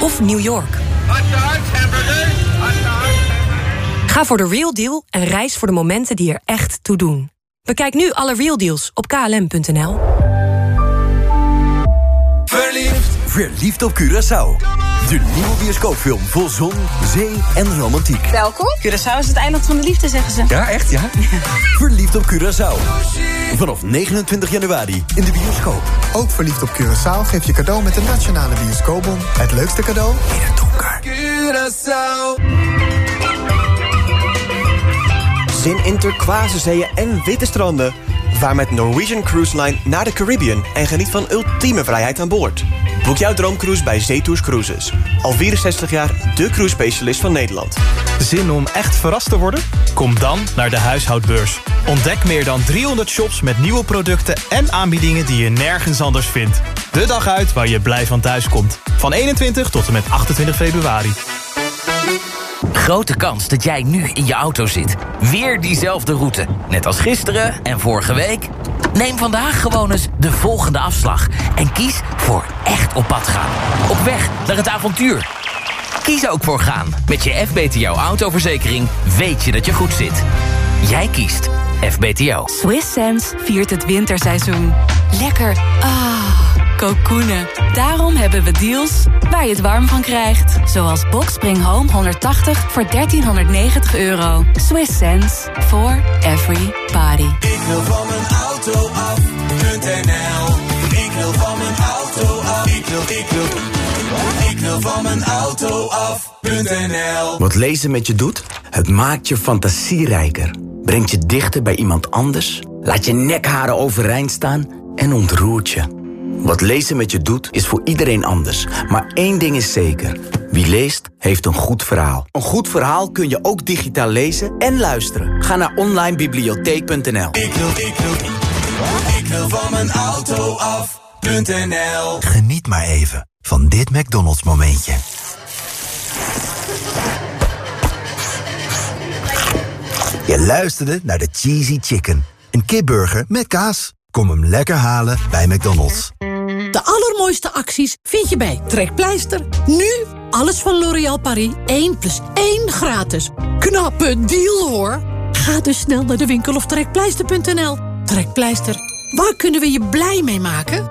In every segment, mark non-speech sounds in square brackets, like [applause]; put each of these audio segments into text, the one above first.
Of New York? Ga voor de Real Deal en reis voor de momenten die er echt toe doen. Bekijk nu alle Real Deals op klm.nl. Verliefd. Verliefd op Curaçao. De nieuwe bioscoopfilm vol zon, zee en romantiek. Welkom. Curaçao is het eiland van de liefde, zeggen ze. Ja, echt ja? [laughs] Verliefd op Curaçao. Vanaf 29 januari in de bioscoop. Ook verliefd op Curaçao geef je cadeau met de Nationale Bioscoopbon. Het leukste cadeau in het donker. Curaçao. Zin in turquoise zeeën en witte stranden. Vaar met Norwegian Cruise Line naar de Caribbean en geniet van ultieme vrijheid aan boord. Boek jouw droomcruise bij Zetours Cruises. Al 64 jaar de cruise specialist van Nederland. Zin om echt verrast te worden? Kom dan naar de huishoudbeurs. Ontdek meer dan 300 shops met nieuwe producten en aanbiedingen die je nergens anders vindt. De dag uit waar je blij van thuis komt. Van 21 tot en met 28 februari. Grote kans dat jij nu in je auto zit. Weer diezelfde route. Net als gisteren en vorige week. Neem vandaag gewoon eens de volgende afslag. En kies voor echt op pad gaan. Op weg naar het avontuur. Kies ook voor gaan. Met je FBTO autoverzekering weet je dat je goed zit. Jij kiest FBTO. Swiss Sense viert het winterseizoen. Lekker. Ah, kokoenen. Daarom hebben we deals waar je het warm van krijgt. Zoals Boxspring Home 180 voor 1390 euro. Swiss sense for every party. Ik wil van mijn auto af.nl Ik wil van mijn auto af. Ik wil, ik wil, ik wil van mijn auto af.nl Wat lezen met je doet? Het maakt je fantasierijker. Brengt je dichter bij iemand anders. Laat je nekharen overeind staan en ontroert je. Wat lezen met je doet, is voor iedereen anders. Maar één ding is zeker. Wie leest, heeft een goed verhaal. Een goed verhaal kun je ook digitaal lezen en luisteren. Ga naar onlinebibliotheek.nl Ik wil, ik wil, ik wil van mijn auto af.nl Geniet maar even van dit McDonald's momentje. Je luisterde naar de Cheesy Chicken. Een kipburger met kaas. Kom hem lekker halen bij McDonald's. De allermooiste acties vind je bij Trekpleister. Nu alles van L'Oréal Paris 1 plus 1 gratis. Knappe deal hoor. Ga dus snel naar de winkel of trekpleister.nl. Trekpleister, waar kunnen we je blij mee maken?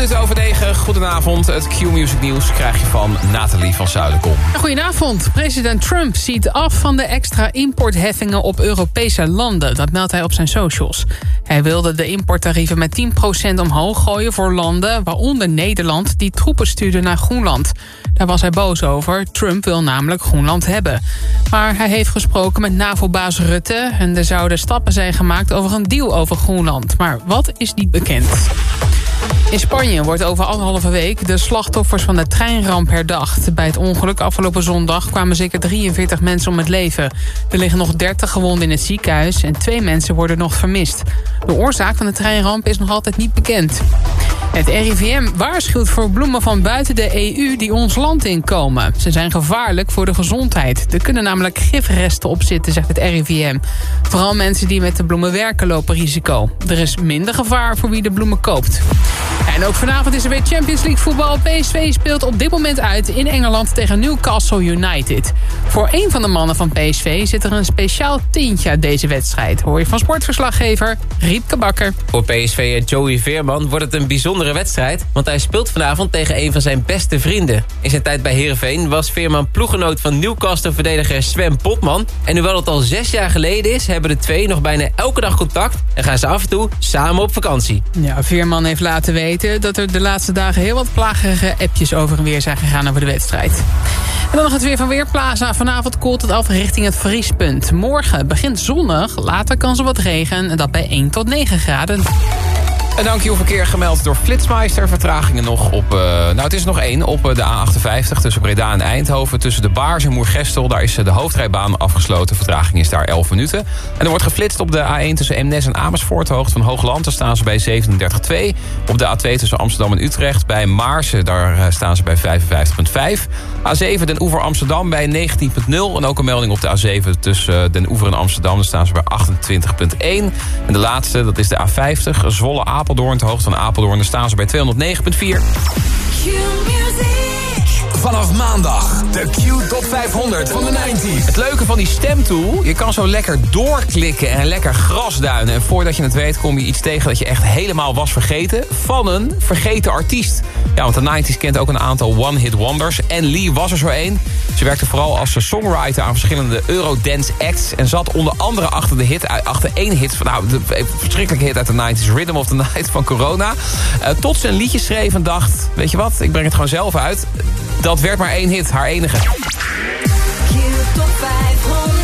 minuten over negen. Goedenavond. Het Q-Music Nieuws krijg je van Nathalie van Zuiderkom. Goedenavond. President Trump ziet af van de extra importheffingen op Europese landen. Dat meldt hij op zijn socials. Hij wilde de importtarieven met 10% omhoog gooien voor landen... waaronder Nederland, die troepen stuurde naar Groenland. Daar was hij boos over. Trump wil namelijk Groenland hebben. Maar hij heeft gesproken met NAVO-baas Rutte... en er zouden stappen zijn gemaakt over een deal over Groenland. Maar wat is niet bekend? In Spanje wordt over anderhalve week de slachtoffers van de treinramp herdacht. Bij het ongeluk afgelopen zondag kwamen zeker 43 mensen om het leven. Er liggen nog 30 gewonden in het ziekenhuis en twee mensen worden nog vermist. De oorzaak van de treinramp is nog altijd niet bekend. Het RIVM waarschuwt voor bloemen van buiten de EU die ons land inkomen. Ze zijn gevaarlijk voor de gezondheid. Er kunnen namelijk gifresten op zitten, zegt het RIVM. Vooral mensen die met de bloemen werken lopen risico. Er is minder gevaar voor wie de bloemen koopt. En ook vanavond is er weer Champions League voetbal. PSV speelt op dit moment uit in Engeland tegen Newcastle United. Voor een van de mannen van PSV zit er een speciaal tintje uit deze wedstrijd. Hoor je van sportverslaggever Rietke Bakker. Voor PSV Joey Veerman wordt het een bijzondere wedstrijd... want hij speelt vanavond tegen een van zijn beste vrienden. In zijn tijd bij Heerenveen was Veerman ploegenoot van Newcastle-verdediger Sven Potman. En hoewel het al zes jaar geleden is... hebben de twee nog bijna elke dag contact... en gaan ze af en toe samen op vakantie. Ja, Veerman heeft laten weten dat er de laatste dagen... heel wat plagerige appjes over en weer zijn gegaan over de wedstrijd. En dan nog het weer van Weerplaza. Vanavond koelt het af richting het vriespunt. Morgen begint zonnig, later kan ze wat regen... en dat bij 1 tot 9 graden. Een dankjewel verkeer gemeld door Flitsmeister. Vertragingen nog op... eh, nou, het is nog één op eh, de A58 tussen Breda en Eindhoven. Tussen de Baars en Moergestel. Daar is eh, de hoofdrijbaan afgesloten. Vertraging is daar 11 minuten. En er wordt geflitst op de A1 tussen Emnes en Amersfoort. Hoogte van Hoogland. Daar staan ze bij 37,2. Op de A2 tussen Amsterdam en Utrecht. Bij Maarsen, daar staan ze bij 55,5. A7 Den Oever Amsterdam bij 19,0. En ook een melding op de A7 tussen Den Oever en Amsterdam. Daar staan ze bij 28,1. En de laatste, dat is de A50. Zwolle Apeldoorn, de hoogte van Apeldoorn. Daar staan ze bij 209,4. Vanaf maandag de Q Top 500 van de 90s. Het leuke van die stemtool, je kan zo lekker doorklikken en lekker grasduinen. En voordat je het weet kom je iets tegen dat je echt helemaal was vergeten. Van een vergeten artiest. Ja, want de 90s kent ook een aantal one-hit wonders. En Lee was er zo één. Ze werkte vooral als songwriter aan verschillende Eurodance acts. En zat onder andere achter, de hit, achter één hit van... Nou, de verschrikkelijke hit uit de 90s, Rhythm of the Night van Corona. Uh, tot ze een liedje schreef en dacht... Weet je wat, ik breng het gewoon zelf uit. Dat werd maar één hit, haar enige. Top 500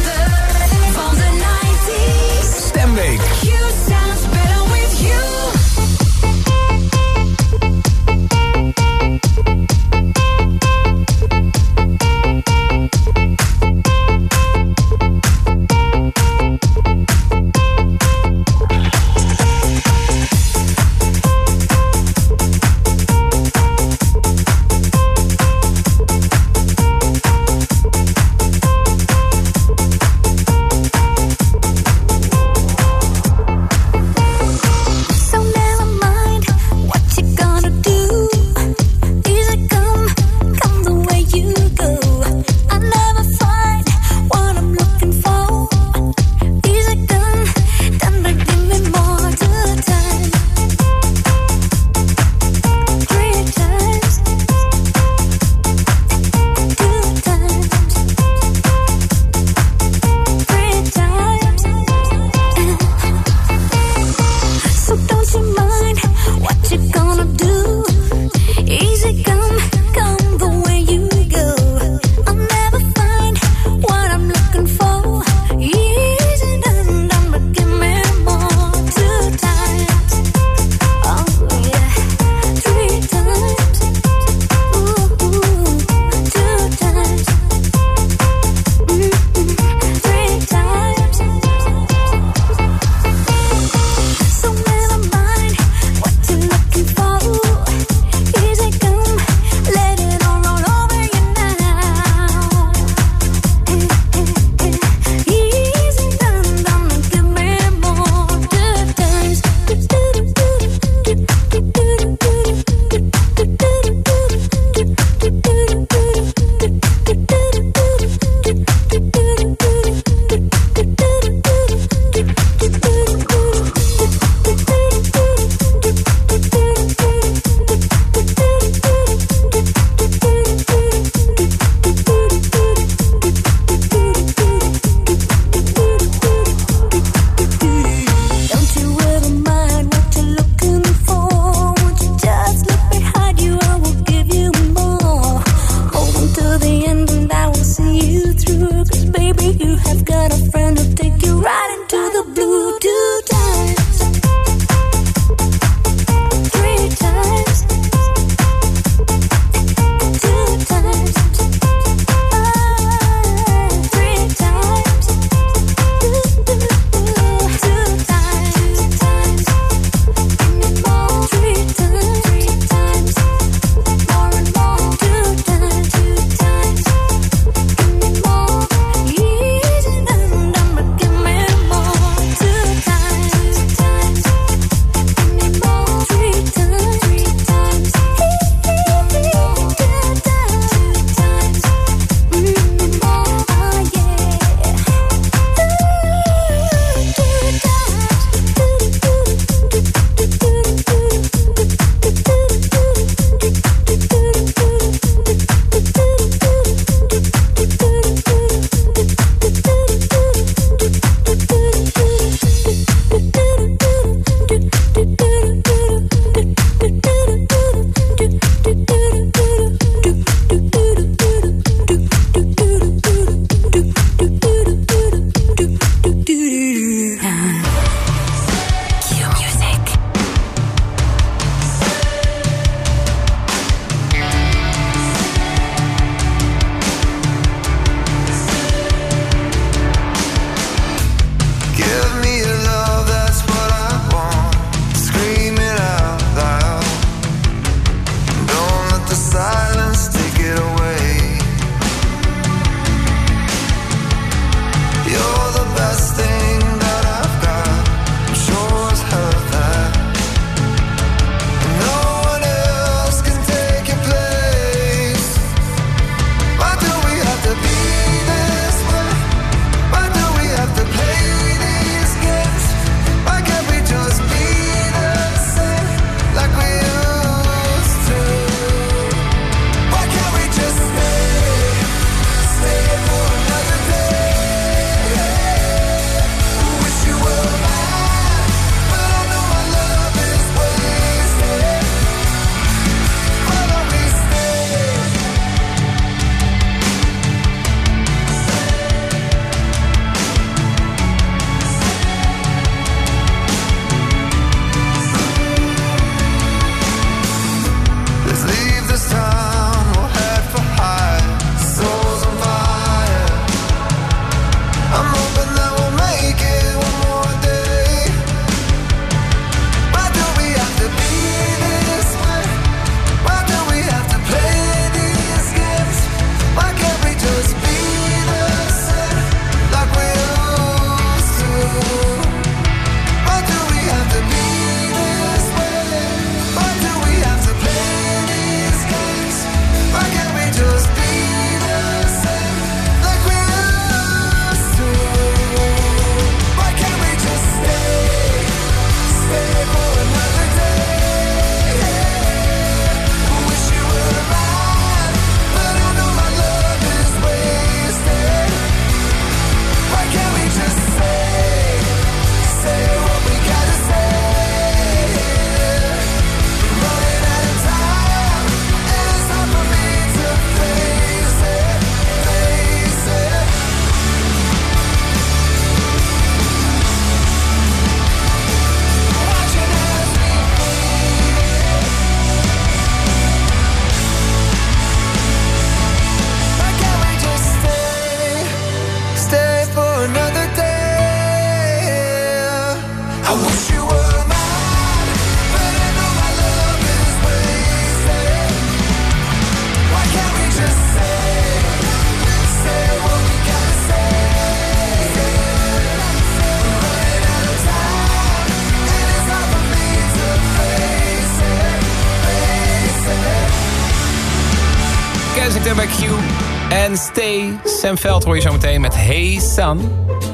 Sam Veld hoor je zo meteen met Hey Sun.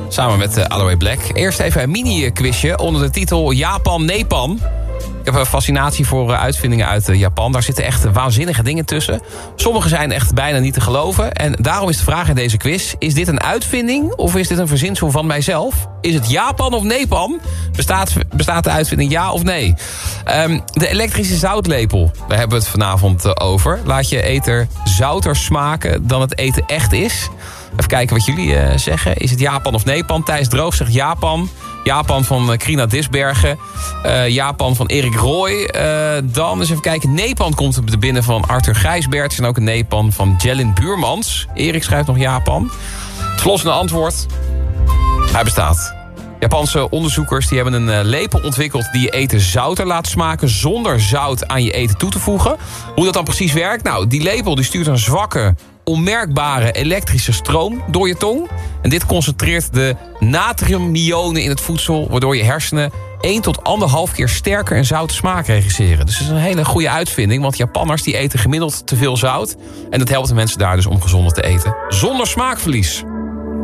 Samen met uh, Aloe Black. Eerst even een mini-quizje onder de titel Japan-Nepan. Ik heb een fascinatie voor uh, uitvindingen uit uh, Japan. Daar zitten echt waanzinnige dingen tussen. Sommige zijn echt bijna niet te geloven. En daarom is de vraag in deze quiz... is dit een uitvinding of is dit een verzinsel van mijzelf? Is het Japan of Nepan? Bestaat, bestaat de uitvinding ja of nee? Um, de elektrische zoutlepel, daar hebben we het vanavond uh, over. Laat je eten zouter smaken dan het eten echt is. Even kijken wat jullie zeggen. Is het Japan of Nepan? Thijs Droog zegt Japan. Japan van uh, Krina Disbergen. Uh, Japan van Erik Roy. dan eens even kijken. Nepan komt er binnen van Arthur Gijsberts. En ook een Nepan van Jellin Buurmans. Erik schrijft nog Japan. Het verlossende antwoord. Hij bestaat. Japanse onderzoekers die hebben een lepel ontwikkeld... die je eten zouter laat smaken zonder zout aan je eten toe te voegen. Hoe dat dan precies werkt? Nou, die lepel die stuurt een zwakke, onmerkbare elektrische stroom door je tong. En dit concentreert de natriumionen in het voedsel... waardoor je hersenen 1 tot 1,5 keer sterker en zoute smaak regisseren. Dus dat is een hele goede uitvinding, want Japanners die eten gemiddeld te veel zout. En dat helpt de mensen daar dus om gezonder te eten. Zonder smaakverlies.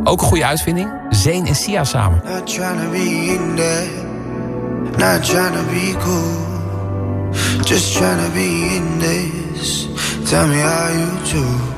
Ook een goede uitvinding. Zeen en Sia samen. To be in this. Tell me how you do.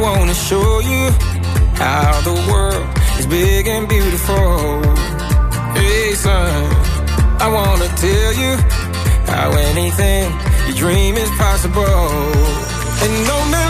wanna show you how the world is big and beautiful. Hey, son, I wanna tell you how anything you dream is possible. And no matter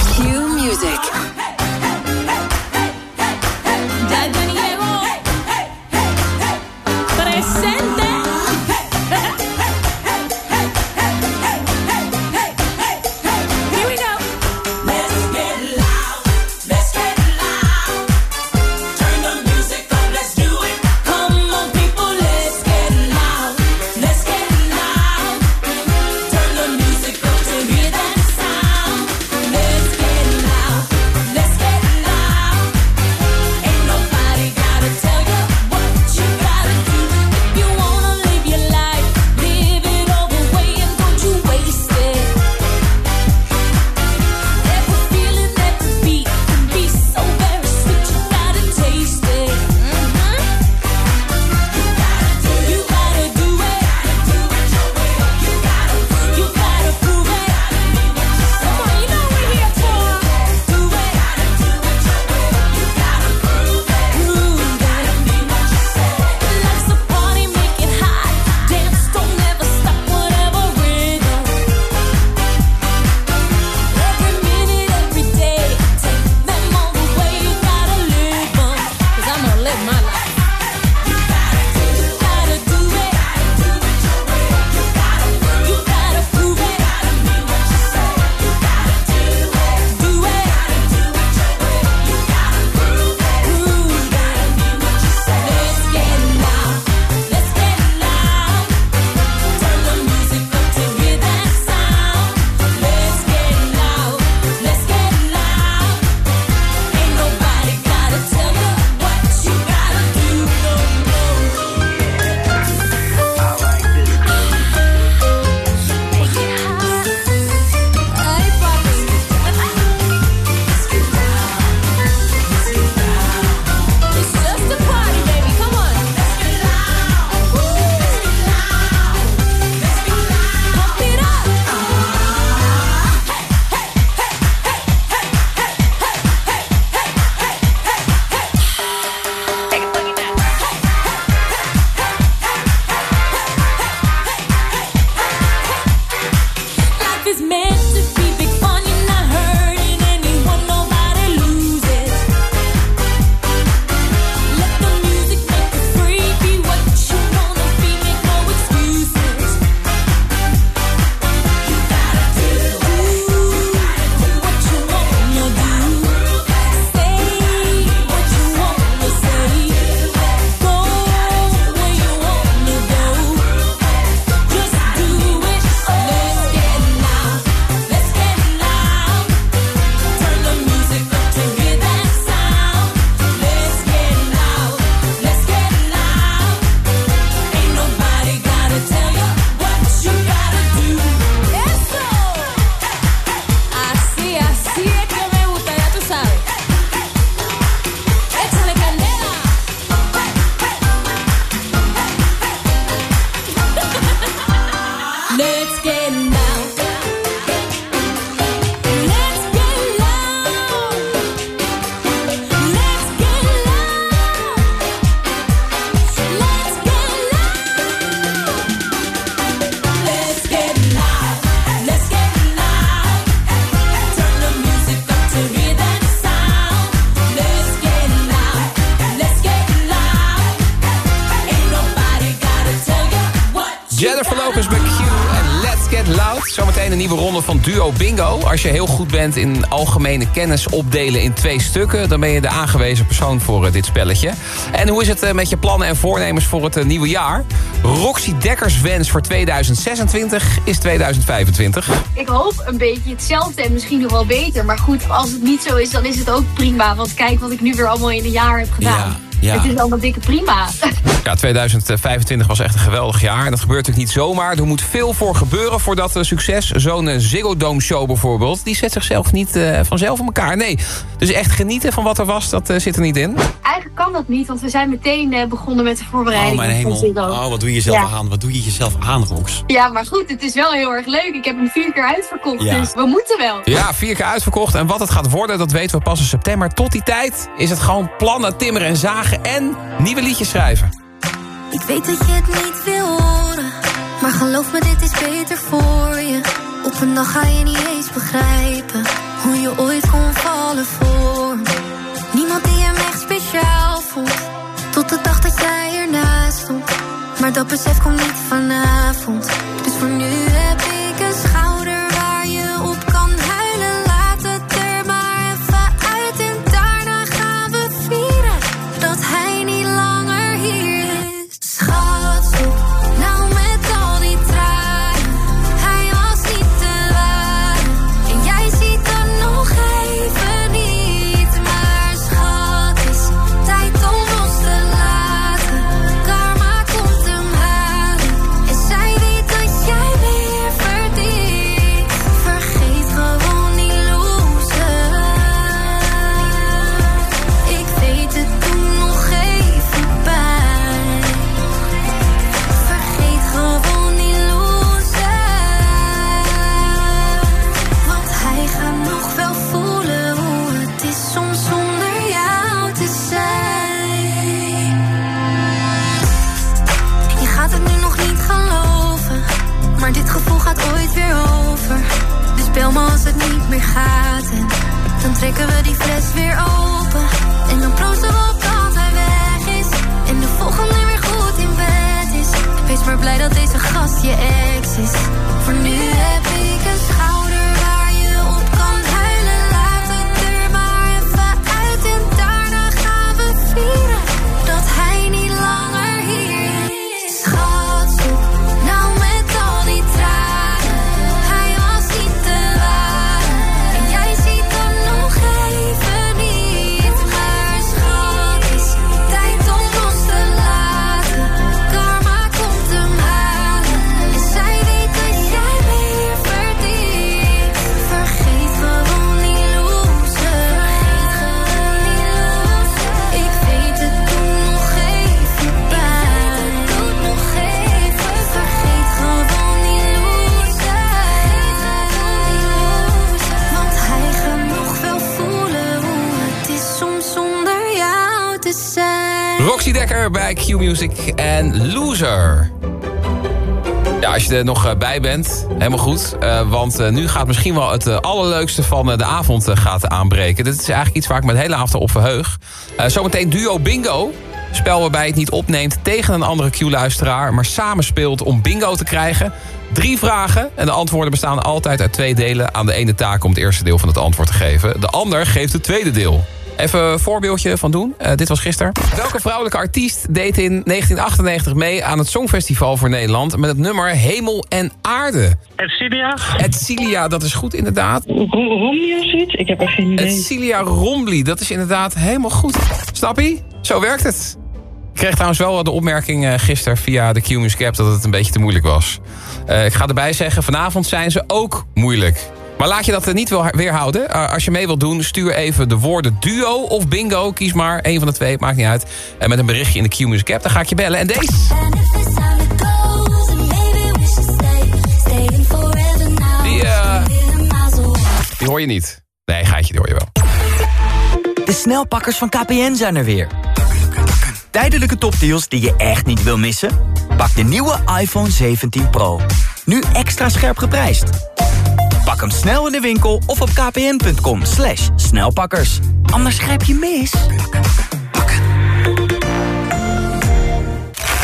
Van Duo Bingo. Als je heel goed bent in algemene kennis opdelen in twee stukken... dan ben je de aangewezen persoon voor eh, dit spelletje. En hoe is het eh, met je plannen en voornemens voor het eh, nieuwe jaar? Roxy Dekkers wens voor 2026 is 2025. Ik hoop een beetje hetzelfde en misschien nog wel beter. Maar goed, als het niet zo is, dan is het ook prima. Want kijk wat ik nu weer allemaal in een jaar heb gedaan. Ja, ja. Het is allemaal dikke prima. [laughs] Ja, 2025 was echt een geweldig jaar. En dat gebeurt natuurlijk niet zomaar. Er moet veel voor gebeuren voor dat eh, succes. Zo'n eh, Ziggo Dome show bijvoorbeeld... die zet zichzelf niet eh, vanzelf in elkaar. Nee, dus echt genieten van wat er was, dat zit er niet in. Eigenlijk kan dat niet, want we zijn meteen eh, begonnen met de voorbereiding. Oh, mijn hemel. Oh, wat doe je jezelf Ja. aan? Wat doe je jezelf aan, Rox? Ja, maar goed, het is wel heel erg leuk. Ik heb hem vier keer uitverkocht, Ja. dus we moeten wel. Ja, vier keer uitverkocht. En wat het gaat worden, dat weten we pas in september. Tot die tijd is het gewoon plannen, timmeren en zagen... en nieuwe liedjes schrijven. Ik weet dat je het niet wil horen, maar geloof me, dit is beter voor je. Op een dag ga je niet eens begrijpen hoe je ooit kon vallen voor. Niemand die hem echt speciaal vond, tot de dag dat jij ernaast stond. Maar dat besef komt niet vanavond, dus voor nu heb ik een schouder Roxy Dekker bij Q Music en Loser. Ja, als je er nog eh, bij bent, helemaal goed. Eh, want eh, nu gaat misschien wel het allerleukste van de avond gaat aanbreken. Dit is eigenlijk iets waar ik me de hele avond op verheug. Zometeen Duo Bingo. Spel waarbij het niet opneemt tegen een andere Q-luisteraar... maar samen speelt om bingo te krijgen. Drie vragen en de antwoorden bestaan altijd uit twee delen. Aan de ene taak om het eerste deel van het antwoord te geven. De ander geeft het tweede deel. Even een voorbeeldje van doen. Eh, dit was gisteren. Welke vrouwelijke artiest deed in 1998 mee aan het Songfestival voor Nederland... met het nummer Hemel en Aarde? Edcilia? Edcilia, dat is goed inderdaad. Romney of zoiets? Ik heb er geen idee. Edcilia Rombly, dat is inderdaad helemaal goed. Snap je? Zo werkt het. Ik kreeg trouwens wel de opmerking eh, gisteren via de Q-Music app... dat het een beetje te moeilijk was. Eh, ik ga erbij zeggen, vanavond zijn ze ook moeilijk. Maar laat je dat er niet wel weerhouden. Uh, als je mee wilt doen, stuur even de woorden duo of bingo. Kies maar, één van de twee, maakt niet uit. En met een berichtje in de Q-Music app, dan ga ik je bellen. En deze... Die, die hoor je niet. Nee, gaatje, die hoor je wel. De snelpakkers van KPN zijn er weer. Tijdelijke topdeals die je echt niet wil missen? Pak de nieuwe iPhone 17 Pro. Nu extra scherp geprijsd. Pak hem snel in de winkel of op kpn.com slash snelpakkers. Anders grijp je mis.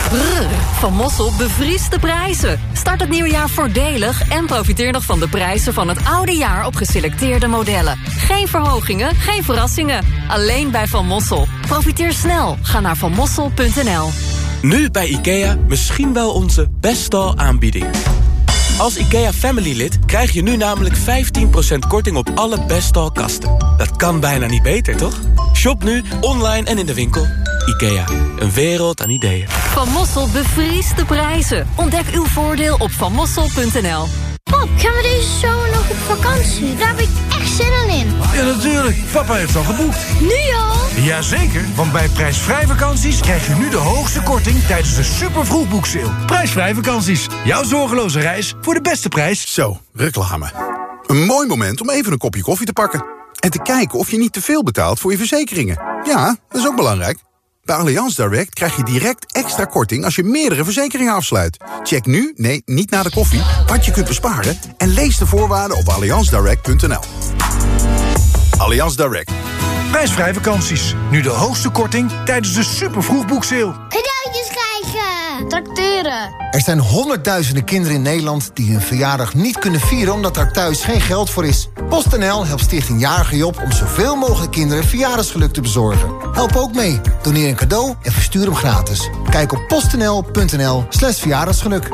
Brrr, van Mossel bevriest de prijzen. Start het nieuwe jaar voordelig en profiteer nog van de prijzen van het oude jaar op geselecteerde modellen. Geen verhogingen, geen verrassingen. Alleen bij Van Mossel. Profiteer snel. Ga naar vanmossel.nl. Nu bij IKEA misschien wel onze beste aanbieding. Als IKEA Family lid krijg je nu namelijk 15% korting op alle Bestal kasten. Dat kan bijna niet beter, toch? Shop nu, online en in de winkel. IKEA, een wereld aan ideeën. Van Mossel bevriest de prijzen. Ontdek uw voordeel op vanmossel.nl. Pap, gaan we deze zomer nog op vakantie? Daar heb ik echt zin in. Ja, natuurlijk. Papa heeft al geboekt. Nu al? Jazeker, want bij prijsvrij vakanties krijg je nu de hoogste korting tijdens de super vroegboekseil. Prijsvrij vakanties. Jouw zorgeloze reis voor de beste prijs. Zo, reclame. Een mooi moment om even een kopje koffie te pakken. En te kijken of je niet te veel betaalt voor je verzekeringen. Ja, dat is ook belangrijk. Bij Allianz Direct krijg je direct extra korting als je meerdere verzekeringen afsluit. Check nu, nee, niet na de koffie, wat je kunt besparen... en lees de voorwaarden op allianzdirect.nl. Allianz Direct. Prijsvrij vakanties. Nu de hoogste korting tijdens de super vroegboekseil. Cadeautjes krijgen. Er zijn honderdduizenden kinderen in Nederland die hun verjaardag niet kunnen vieren omdat er thuis geen geld voor is. PostNL helpt Stichting Jarige Job om zoveel mogelijk kinderen verjaardagsgeluk te bezorgen. Help ook mee. Doneer een cadeau en verstuur hem gratis. Kijk op postnl.nl slash verjaardagsgeluk.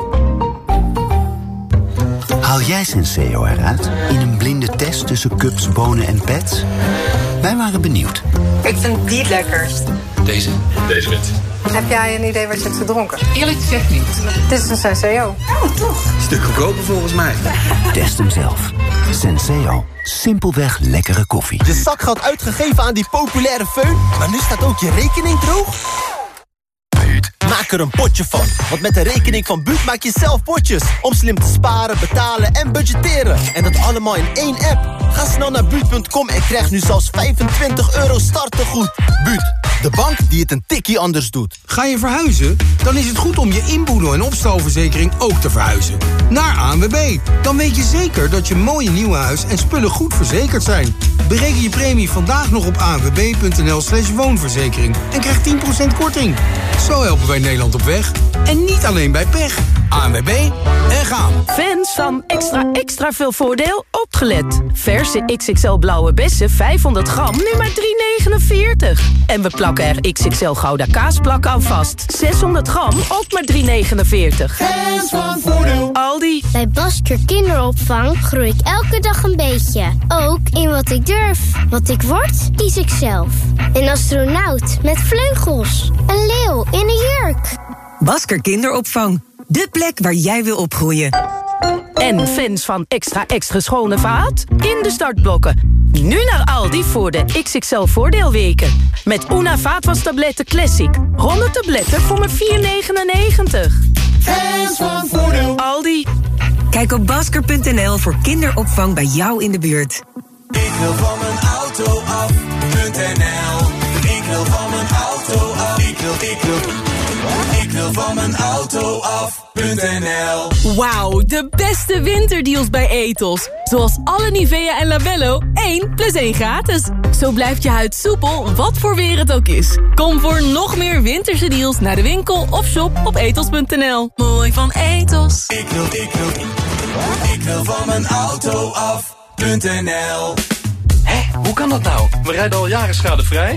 Haal jij Senseo eruit in een blinde test tussen cups, bonen en pets? Wij waren benieuwd. Ik vind die het lekkerst. Deze? Deze wit. Heb jij een idee wat je hebt gedronken? Eerlijk gezegd niet. Dit is een Senseo. Oh, toch? Stuk goedkoper volgens mij. [laughs] Test hem zelf. Senseo. Simpelweg lekkere koffie. Je zakgeld uitgegeven aan die populaire föhn, maar nu staat ook je rekening droog? Maak er een potje van, want met de rekening van Buut maak je zelf potjes. Om slim te sparen, betalen en budgetteren. En dat allemaal in één app. Ga snel naar Buut.com en krijg nu zelfs 25 euro startegoed. Buut, de bank die het een tikkie anders doet. Ga je verhuizen? Dan is het goed om je inboedel- en opstalverzekering ook te verhuizen. Naar ANWB. Dan weet je zeker dat je mooie nieuwe huis en spullen goed verzekerd zijn. Bereken je premie vandaag nog op anwb.nl slash woonverzekering. En krijg 10% korting. Zo helpen wij Nederland op weg. En niet alleen bij pech. ANWB en gaan. Fans van extra extra veel voordeel opgelet. Verse XXL blauwe bessen 500 gram, nu maar 3,49. En we plakken er XXL gouda kaasplak aan vast. 600 gram, ook maar 3,49. Fans van voordeel. Aldi. Bij Basker Kinderopvang groei ik elke dag een beetje. Ook in wat ik durf. Wat ik word, kies ik zelf. Een astronaut met vleugels. Een leeuw in een jurk. Basker Kinderopvang. De plek waar jij wil opgroeien. En fans van extra extra schone vaat? In de startblokken. Nu naar Aldi voor de XXL voordeelweken. Met Una vaatwastabletten Classic. 100 tabletten voor maar 4,99. Fans van voordeel. Aldi. Kijk op basker.nl voor kinderopvang bij jou in de buurt. Ik wil van mijn auto af.nl Ik wil van van mijn auto af.nl Wauw, de beste winterdeals bij Etos. Zoals alle Nivea en Labello 1 plus 1 gratis. Zo blijft je huid soepel, wat voor weer het ook is. Kom voor nog meer winterse deals naar de winkel of shop op etos.nl. Mooi van Etos. Ik wil, ik wil, ik wil van mijn auto af.nl Hé, hoe kan dat nou? We rijden al jaren schadevrij,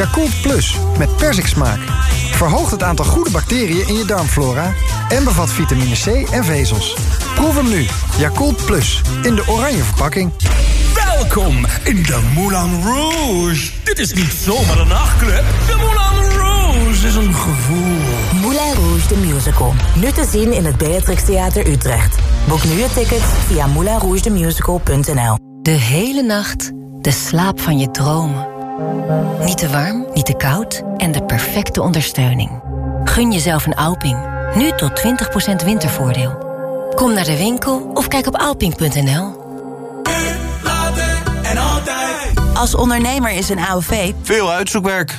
Yakult Plus met persiksmaak. verhoogt het aantal goede bacteriën in je darmflora en bevat vitamine C en vezels. Proef hem nu. Yakult Plus in de oranje verpakking. Welkom in de Moulin Rouge. Dit is niet zomaar een nachtclub. De Moulin Rouge is een gevoel. Moulin Rouge the Musical. Nu te zien in het Beatrix Theater Utrecht. Boek nu je ticket via moulinrougethemusical.nl De hele nacht de slaap van je dromen. Niet te warm, niet te koud en de perfecte ondersteuning. Gun jezelf een Alping. Nu tot 20% wintervoordeel. Kom naar de winkel of kijk op alping.nl. en altijd. Als ondernemer is een AOV Veel uitzoekwerk.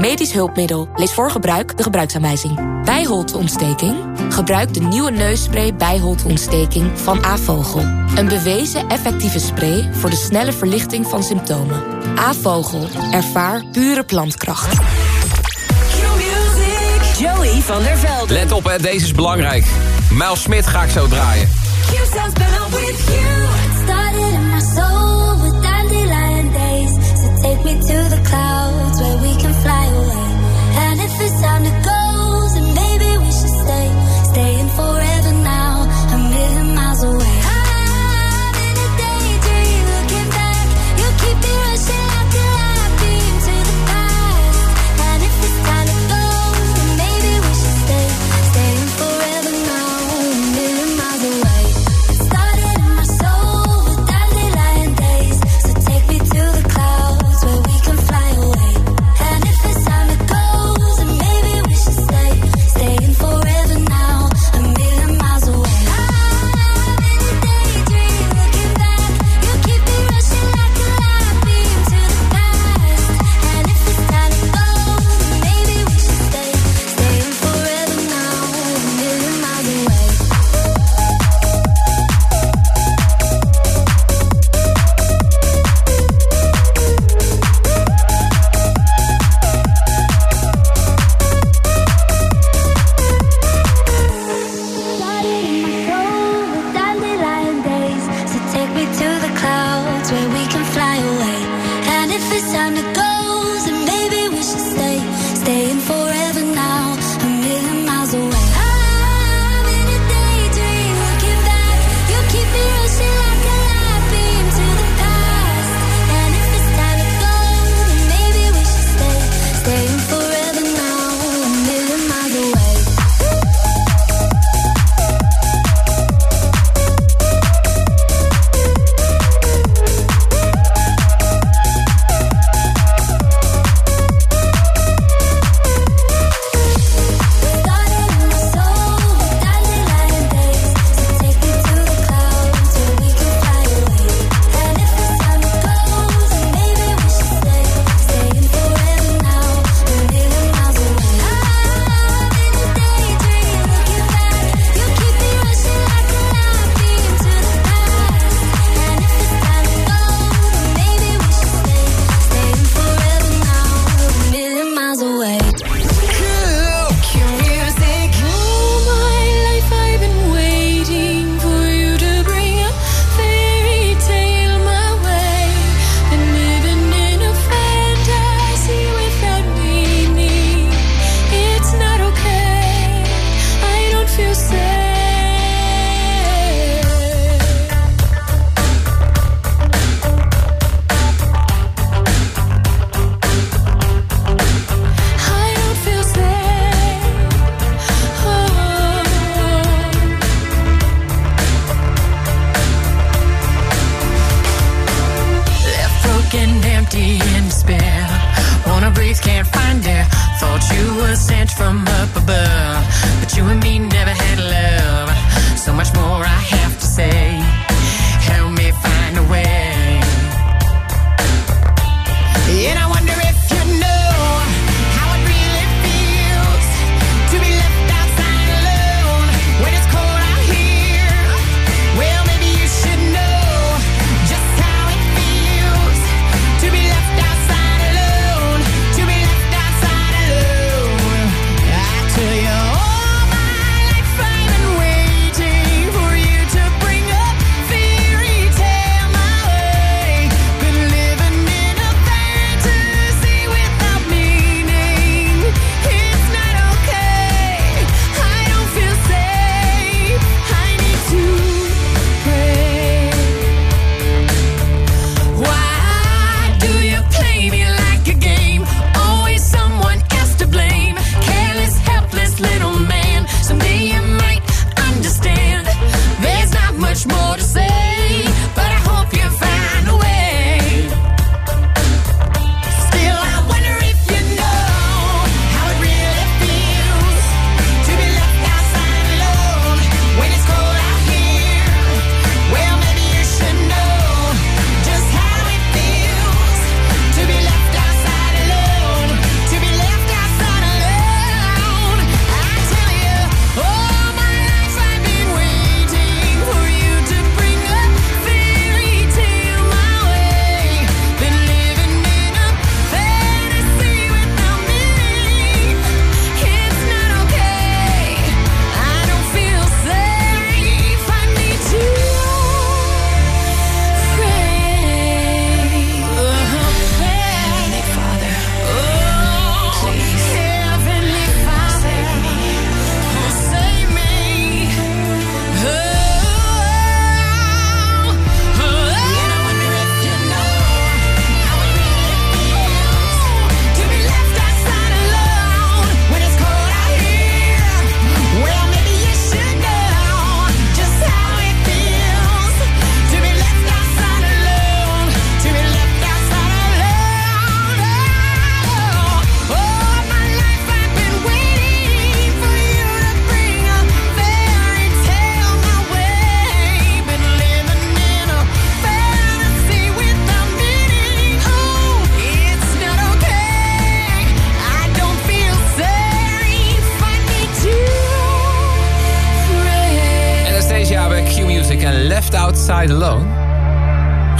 Medisch hulpmiddel. Lees voor gebruik de gebruiksaanwijzing. Bijholteontsteking? Gebruik de nieuwe neusspray bijholteontsteking van Avogel. Een bewezen effectieve spray voor de snelle verlichting van symptomen. Avogel. Ervaar pure plantkracht. Joey van der Velde. Let op, hè, deze is belangrijk. Miles Smit ga ik zo draaien. Started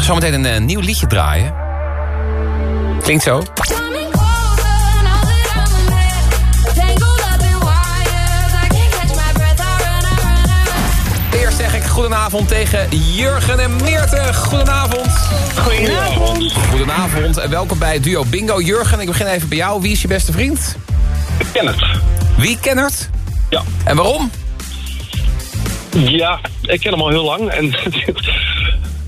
zometeen een eh, nieuw liedje draaien. Klinkt zo. Eerst zeg ik goedenavond tegen Jurgen en Meerte. Goedenavond. Goedenavond. Goedenavond en welkom bij Duo Bingo. Jurgen, ik begin even bij jou. Wie is je beste vriend? Kenneth. Wie, Kennert? Ja. En waarom? Ja, ik ken hem al heel lang. En [laughs]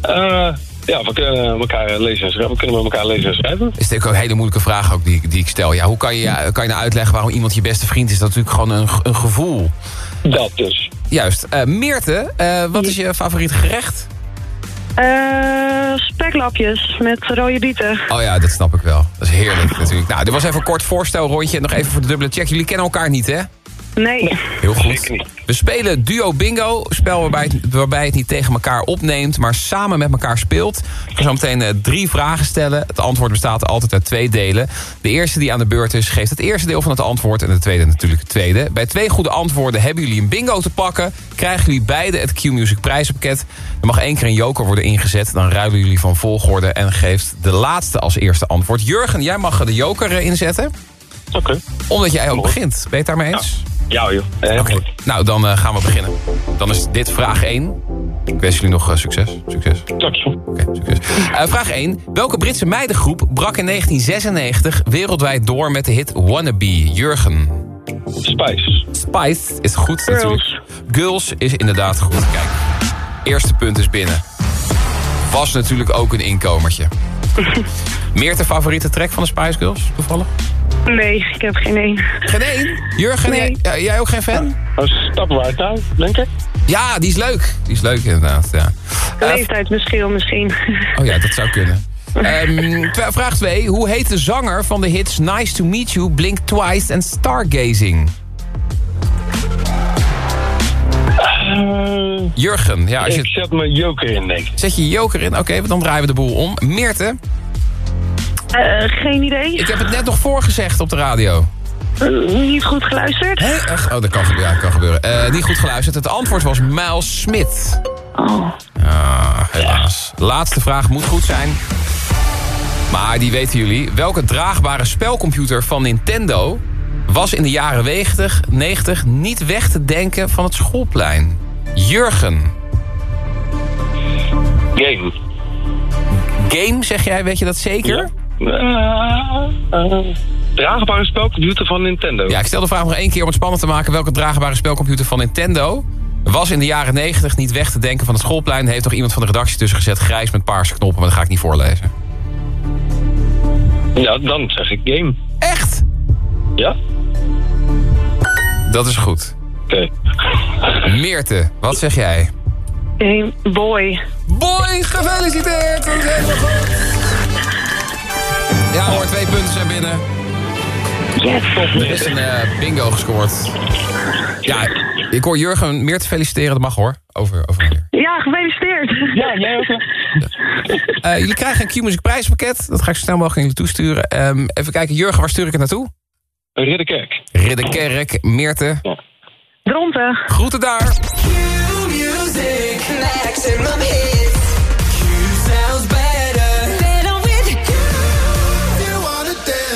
eh, ja, we kunnen elkaar lezen en schrijven. We kunnen met elkaar lezen en schrijven. Is natuurlijk ook een hele moeilijke vraag ook die, die ik stel. Ja, hoe kan je, kan je nou uitleggen waarom iemand je beste vriend is? Dat is natuurlijk gewoon een, een gevoel. Dat dus. Juist. Eh, Meerte, eh, wat is je favoriet gerecht? Eh, speklapjes met rode bieten. Oh ja, dat snap ik wel. Dat is heerlijk natuurlijk. Nou, dit was even een kort voorstelrondje. En nog even voor de dubbele check. Jullie kennen elkaar niet, hè? Nee. Heel goed. We spelen Duo Bingo. Een spel waarbij het, waarbij het niet tegen elkaar opneemt, maar samen met elkaar speelt. Ik ga zo meteen eh, drie vragen stellen. Het antwoord bestaat altijd uit twee delen. De eerste die aan de beurt is, geeft het eerste deel van het antwoord... en de tweede natuurlijk het tweede. Bij twee goede antwoorden hebben jullie een bingo te pakken. Krijgen jullie beide het Q-Music prijspakket. Er mag één keer een joker worden ingezet. Dan ruilen jullie van volgorde en geeft de laatste als eerste antwoord. Jurgen, jij mag de joker eh, inzetten. Oké. Omdat jij ook begint. Ben je het daarmee eens? Ja, joh. Eh, Oké, nou dan eh, gaan we beginnen. Dan is dit vraag 1. Ik wens jullie nog eh, succes. Succes. Dankjewel. Oké, succes. Eh, vraag 1. Welke Britse meidengroep brak in 1996 wereldwijd door met de hit Wannabe? Jurgen. Spice. Spice is goed natuurlijk. Girls is inderdaad goed. Kijk, eerste punt is binnen. Was natuurlijk ook een inkomertje. [laughs] Meer de favoriete track van de Spice Girls, toevallig? Nee, ik heb geen één. Geen één? Jurgen, Nee. jij, ja, jij ook geen fan? Een stappenwaard nou, denk ik. Ja, die is leuk. Die is leuk inderdaad, ja. Eh, Leeftijdsverschil misschien. Oh ja, dat zou kunnen. Ehm, [laughs] twa- vraag 2. Hoe heet de zanger van de hits Nice to Meet You, Blink Twice en Stargazing? Jurgen, ja, als je... Ik zet mijn joker in, denk ik. Zet je joker in? Oké, dan draaien we de boel om. Meerte, Eh, geen idee. ik heb het net nog voorgezegd op de radio. Eh, niet goed geluisterd. Hé, echt? Oh, dat kan, gebeuren, ja, dat kan gebeuren. Eh, niet goed geluisterd. Het antwoord was Miles Smith. Oh. Ja, helaas. Laatste vraag moet goed zijn. Maar die weten jullie. Welke draagbare spelcomputer van Nintendo... was in de jaren 90, 90 niet weg te denken van het schoolplein? Jurgen. Game. Game, zeg jij? Weet je dat zeker? Eh, eh, draagbare spelcomputer van Nintendo. Ja, ik stel de vraag nog één keer om het spannend te maken. Welke draagbare spelcomputer van Nintendo... was in de jaren 90 niet weg te denken van het schoolplein... heeft toch iemand van de redactie tussen gezet... grijs met paarse knoppen, maar dat ga ik niet voorlezen. Ja, dan zeg ik game. Echt? Ja? Dat is goed. Oké. [laughs] Meerte, wat zeg jij? Game Boy. Boy, gefeliciteerd! Dat is helemaal goed. Ja hoor, twee punten zijn binnen. Yes. Er is een eh, bingo gescoord. Ja, ik hoor Jurgen meer te feliciteren. Dat mag hoor. Over, over. Ja, gefeliciteerd. Ja, jij ook. Eh, jullie krijgen een Q-Music prijspakket. Dat ga ik zo snel mogelijk aan jullie toesturen. Ehm, even kijken, Jurgen, waar stuur ik het naartoe? Ridderkerk. Ridderkerk, Meerte. Dronten. Groeten daar. Music, maximum hits.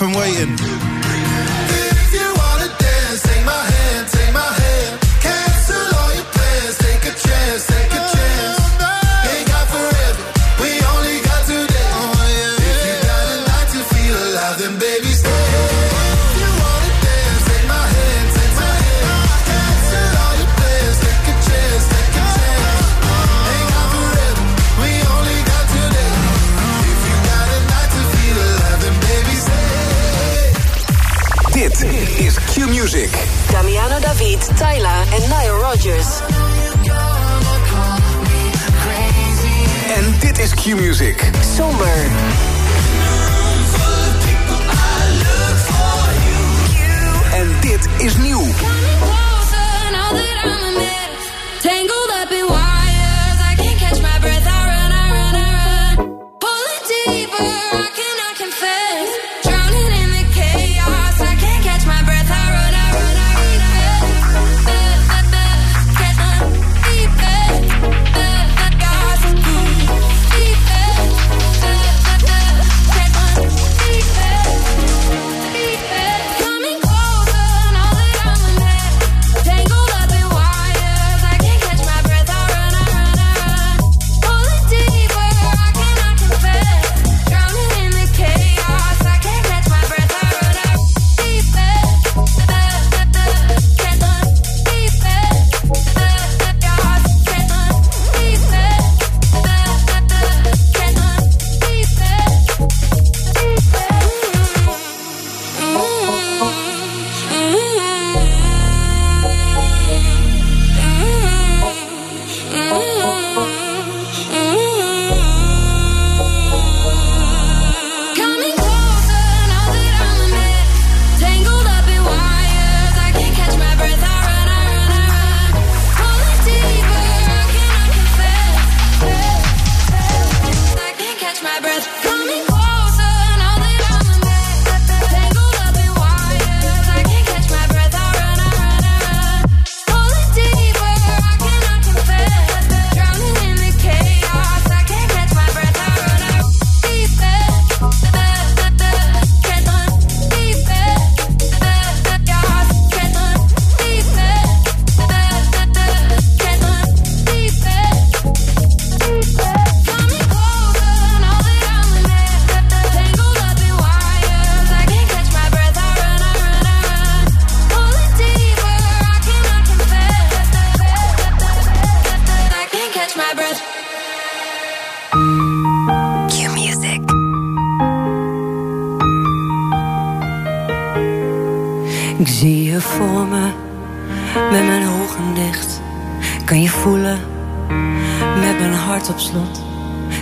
from waiting.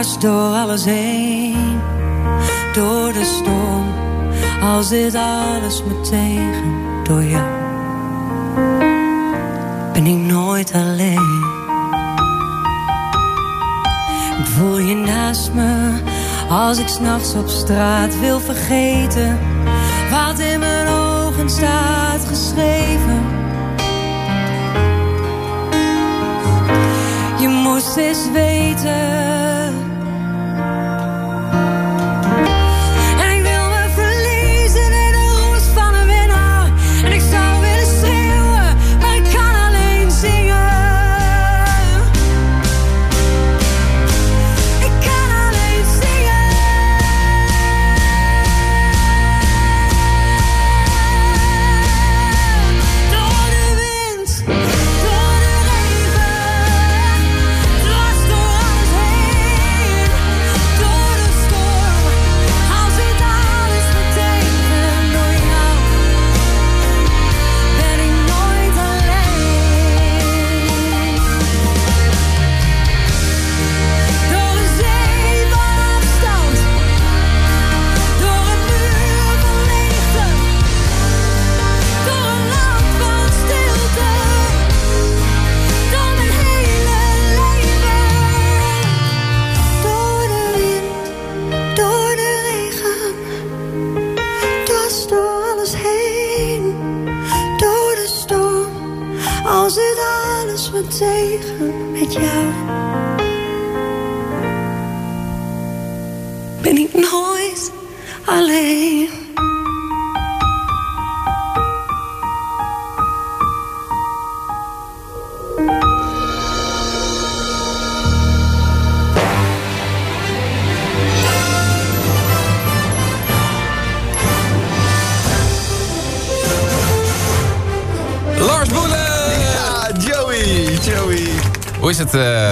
door alles heen, door de storm, Als dit alles me tegen, door jou ben ik nooit alleen. Ik voel je naast me, als ik s'nachts op straat wil vergeten, wat in mijn ogen staat geschreven. Je moest eens weten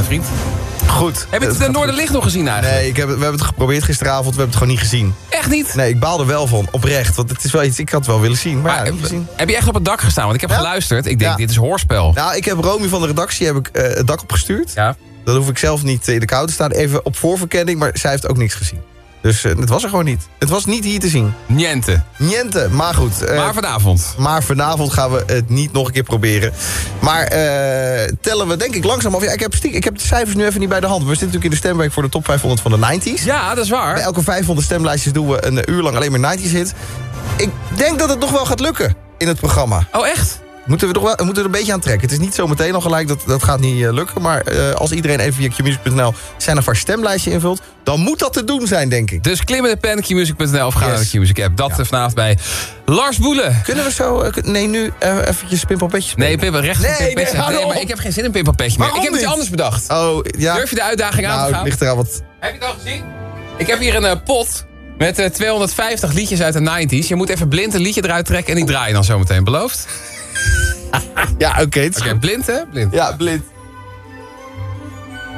vriend? Goed. Heb je het uh, Noorderlicht nog gezien eigenlijk? Nee, ik heb, we hebben het geprobeerd gisteravond, we hebben het gewoon niet gezien. Echt niet? Nee, ik baal er wel van, oprecht. Want het is wel iets, ik had het wel willen zien, maar, Maar, ja, niet gezien. heb je echt op het dak gestaan? Want ik heb geluisterd. Ik denk, Ja. dit is hoorspel. Nou, ik heb Romy van de redactie heb ik, eh, het dak opgestuurd. Ja. Dan hoef ik zelf niet in de kou te staan. Even op voorverkenning, maar zij heeft ook niks gezien. Dus eh, het was er gewoon niet. Het was niet hier te zien. Niente. Niente, maar goed. eh, Maar vanavond. Maar vanavond gaan we het niet nog een keer proberen. Maar eh, tellen we denk ik langzaam af. Ja, ik, heb stiek, ik heb de cijfers nu even niet bij de hand. We zitten natuurlijk in de stemweek voor de top 500 van de 90s. Ja, dat is waar. Bij elke 500 stemlijstjes doen we een uur lang alleen maar 90s hits. Ik denk dat het nog wel gaat lukken in het programma. Oh, echt? Moeten we, toch wel, we moeten er een beetje aan trekken. Het is niet zo meteen al gelijk, dat, dat gaat niet eh, lukken. Maar eh, als iedereen even via qmusic.nl zijn of haar stemlijstje invult... dan moet dat te doen zijn, denk ik. Dus klim in de pen, qmusic.nl of ga Yes. naar de Qmusic app. Dat eh, vanavond bij Lars Boelen. Kunnen we zo... eh, nee, nu eventjes pimpelpetje spelen. Nee, Pimpa, recht Nee, nee, Nee, hou maar ik heb geen zin in Pimpapetje meer. Ik heb iets anders bedacht. Oh, ja. Durf je de uitdaging aan nou, te gaan? het ligt eraan wat... Heb je het al gezien? Ik heb hier een pot met eh, 250 liedjes uit de 90s. Je moet even blind een liedje eruit trekken en die draai je dan zometeen. Beloofd? Ja, oké. het is Oké, blind hè? Blind. Ja, blind.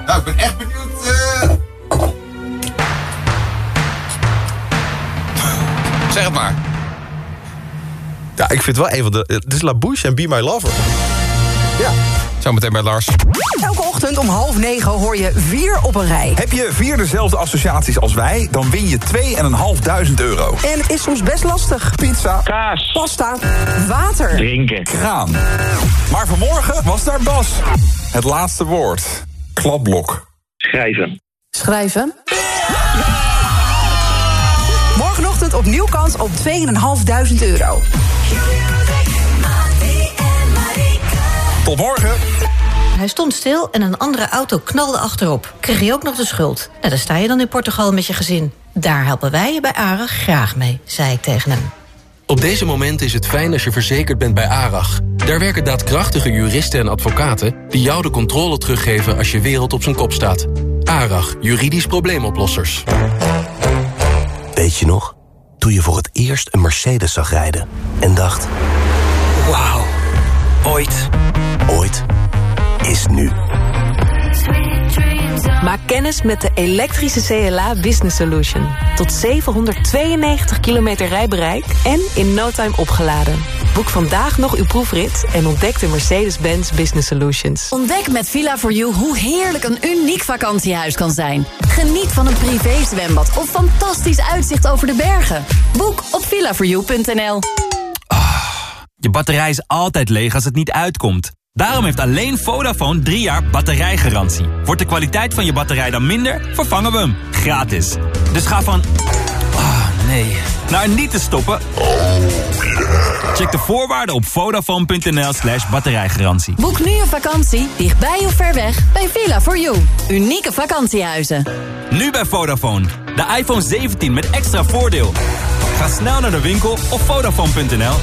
Nou, ik ben echt benieuwd... eh. Zeg het maar. Ja, ik vind wel een van de... Het is La Bouche en Be My Lover. Ja. Zometeen bij Lars. Elke ochtend om half negen hoor je vier op een rij. Heb je vier dezelfde associaties als wij, dan win je 2.500 euro. En het is soms best lastig. Pizza, Kaas. Pasta. Water. drinken, kraan. Maar vanmorgen was daar Bas. Het laatste woord. Kladblok. Schrijven. Schrijven. Morgenochtend opnieuw kans op 2.500 euro. Tot morgen. Hij stond stil en een andere auto knalde achterop. Kreeg je ook nog de schuld? Nou, daar sta je dan in Portugal met je gezin. Daar helpen wij je bij ARAG graag mee, zei ik tegen hem. Op deze moment is het fijn als je verzekerd bent bij ARAG. Daar werken daadkrachtige juristen en advocaten... die jou de controle teruggeven als je wereld op zijn kop staat. ARAG, juridisch probleemoplossers. Weet je nog? Toen je voor het eerst een Mercedes zag rijden en dacht... Wauw, ooit. Nu. Maak kennis met de elektrische CLA Business Solution. Tot 792 kilometer rijbereik en in no time opgeladen. Boek vandaag nog uw proefrit en ontdek de Mercedes-Benz Business Solutions. Ontdek met Villa4You hoe heerlijk een uniek vakantiehuis kan zijn. Geniet van een privézwembad of fantastisch uitzicht over de bergen. Boek op villa4you.nl. Je batterij is altijd leeg als het niet uitkomt. Daarom heeft alleen Vodafone 3 jaar batterijgarantie. Wordt de kwaliteit van je batterij dan minder, vervangen we hem. Gratis. Dus ga van... Ah, nee. Naar niet te stoppen. Check de voorwaarden op vodafone.nl slash batterijgarantie. Boek nu een vakantie, dichtbij of ver weg, bij Villa4You. Unieke vakantiehuizen. Nu bij Vodafone. De iPhone 17 met extra voordeel. Ga snel naar de winkel of vodafone.nl.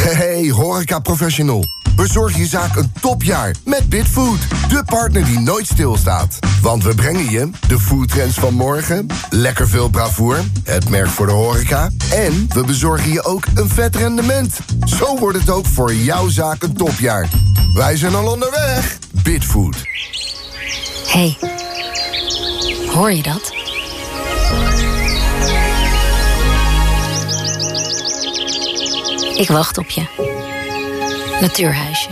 Hey, horeca professional. Bezorg je zaak een topjaar met Bitfood. De partner die nooit stilstaat. Want we brengen je de foodtrends van morgen, lekker veel bravoer, het merk voor de horeca... en we bezorgen je ook een vet rendement. Zo wordt het ook voor jouw zaak een topjaar. Wij zijn al onderweg. Bitfood. hey, hoor je dat? Ik wacht op je. Natuurhuisje.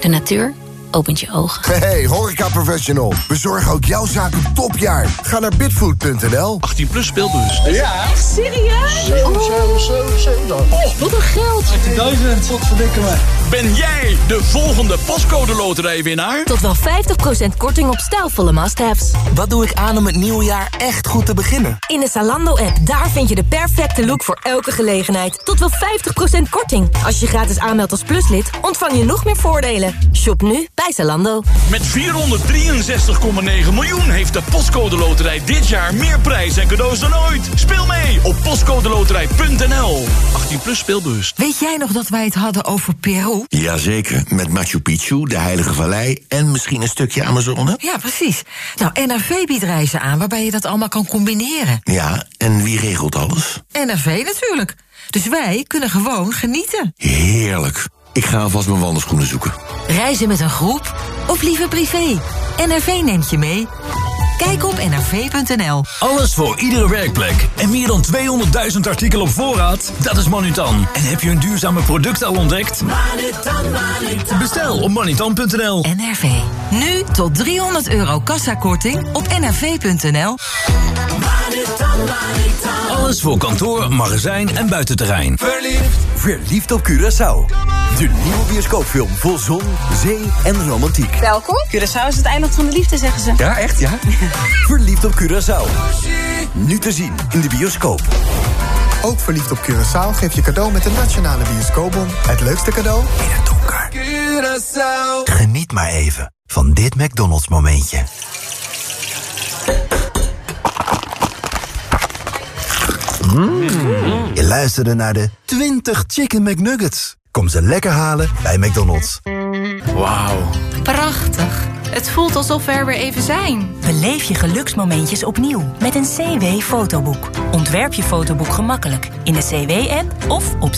De natuur opent je ogen. Hey, horeca professional. We zorgen ook jouw zaak een topjaar. Ga naar bitfood.nl. 18 plus speelbus. Ja. Echt serieus? 7, 7, 7, 7. Oh, wat een geld. 18.000, wat verdikken me. Ben jij de volgende postcode loterijwinnaar? Tot wel 50% korting op stijlvolle must-haves. Wat doe ik aan om het nieuwe jaar echt goed te beginnen? In de Zalando-app, daar vind je de perfecte look voor elke gelegenheid. Tot wel 50% korting. Als je je gratis aanmeldt als pluslid, ontvang je nog meer voordelen. Shop nu bij Zalando. Met 463,9 miljoen heeft de postcode loterij dit jaar meer prijs en cadeaus dan ooit. Speel mee op postcodeloterij.nl. 18 plus speelbewust. Weet jij nog dat wij het hadden over Peru? Jazeker, met Machu Picchu, de Heilige Vallei en misschien een stukje Amazone. Ja, precies. Nou, NRV biedt reizen aan waarbij je dat allemaal kan combineren. Ja, en wie regelt alles? NRV natuurlijk. Dus wij kunnen gewoon genieten. Heerlijk. Ik ga alvast mijn wandelschoenen zoeken. Reizen met een groep of liever privé? NRV neemt je mee. Kijk op nrv.nl. Alles voor iedere werkplek. En meer dan 200.000 artikelen op voorraad? Dat is Manutan. En heb je een duurzame product al ontdekt? Manutan, Manutan. Bestel op manutan.nl. NRV. Nu tot 300 euro kassakorting op nrv.nl. Alles voor kantoor, magazijn en buitenterrein. Verliefd. Verliefd op Curaçao. De nieuwe bioscoopfilm vol zon, zee en romantiek. Welkom. Curaçao is het eiland van de liefde, zeggen ze. Ja, echt ja? [laughs] Verliefd op Curaçao. Nu te zien in de bioscoop. Ook verliefd op Curaçao geef je cadeau met de Nationale Bioscoopbon. Het leukste cadeau in het donker. Curaçao. Geniet maar even van dit McDonald's momentje. Mm. Je luisterde naar de 20 Chicken McNuggets. Kom ze lekker halen bij McDonald's. Wauw. Prachtig. Het voelt alsof we er weer even zijn. Beleef je geluksmomentjes opnieuw met een CW-fotoboek. Ontwerp je fotoboek gemakkelijk in de CW-app of op